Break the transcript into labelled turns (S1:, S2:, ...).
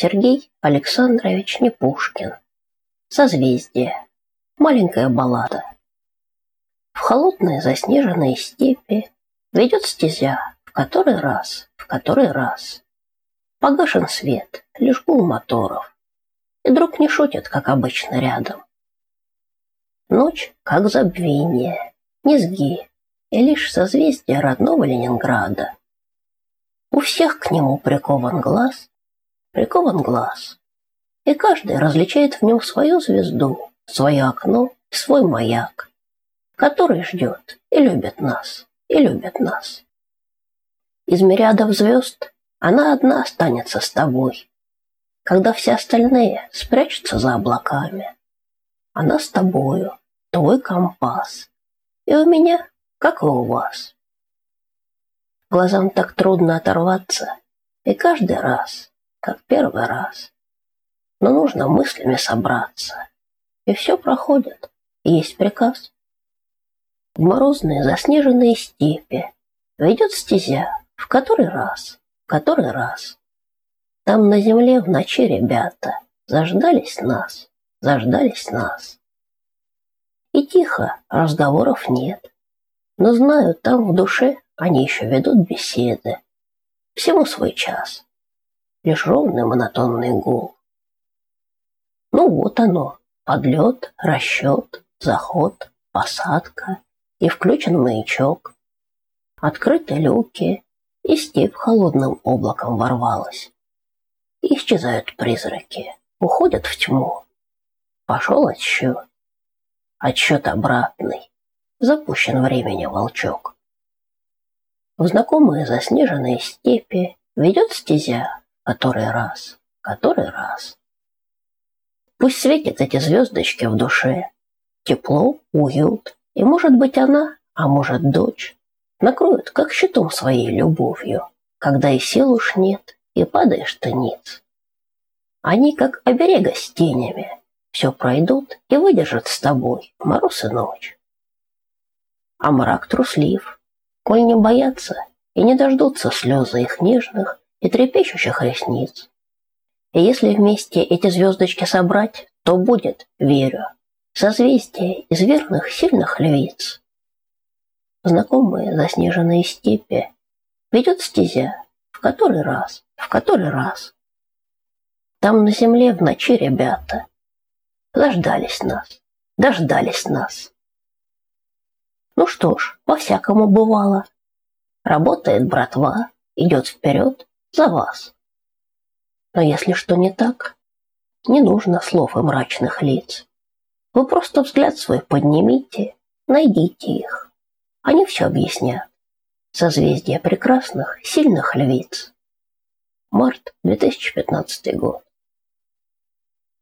S1: Сергей Александрович Непушкин. Созвездие. Маленькая баллада. В холодные заснеженные степи ведет стезя в который раз, в который раз. Погашен свет, лишь гул моторов. И друг не шутит, как обычно, рядом. Ночь, как забвение, низги, и лишь созвездие родного Ленинграда. У всех к нему прикован глаз, прикован глаз, и каждый различает в нем свою звезду, свое окно и свой маяк, который ждет и любит нас, и любит нас. Из мириадов звезд она одна останется с тобой, когда все остальные спрячутся за облаками. Она с тобою, твой компас, и у меня, как и у вас. Глазам так трудно оторваться, и каждый раз, как первый раз. Но нужно мыслями собраться, и все проходит, есть приказ. В морозные заснеженные степи ведет стезя, в который раз, в который раз. Там на земле в ночи ребята заждались нас, заждались нас. И тихо, разговоров нет, но знаю, там в душе они еще ведут беседы. Всему свой час. Лишь ровный монотонный гул. Ну вот оно, подлет, расчет, заход, посадка и включен маячок. Открыты люки, и степь холодным облаком ворвалась. Исчезают призраки, уходят в тьму. Пошел отсчет. Отсчет обратный. Запущен времени волчок. В знакомые заснеженные степи ведет стезя, который раз, который раз. Пусть светят эти звездочки в душе, тепло, уют, и, может быть, она, а может, дочь, накроют, как щитом своей любовью, когда и сил уж нет, и падаешь ты ниц. Они, как оберега с тенями, все пройдут и выдержат с тобой мороз и ночь. А мрак труслив, коль не боятся и не дождутся слезы их нежных и трепещущих ресниц. И если вместе эти звездочки собрать, то будет, верю, созвездие из верных сильных львиц. Знакомые заснеженные степи ведет стезя, в который раз, в который раз. Там на земле в ночи ребята дождались нас, дождались нас. Ну что ж, по-всякому бывало. Работает братва, идет вперед за вас. Но если что не так, не нужно слов и мрачных лиц. Вы просто взгляд свой поднимите, найдите их. Они все объяснят. Созвездие прекрасных, сильных львиц. Март 2015 год.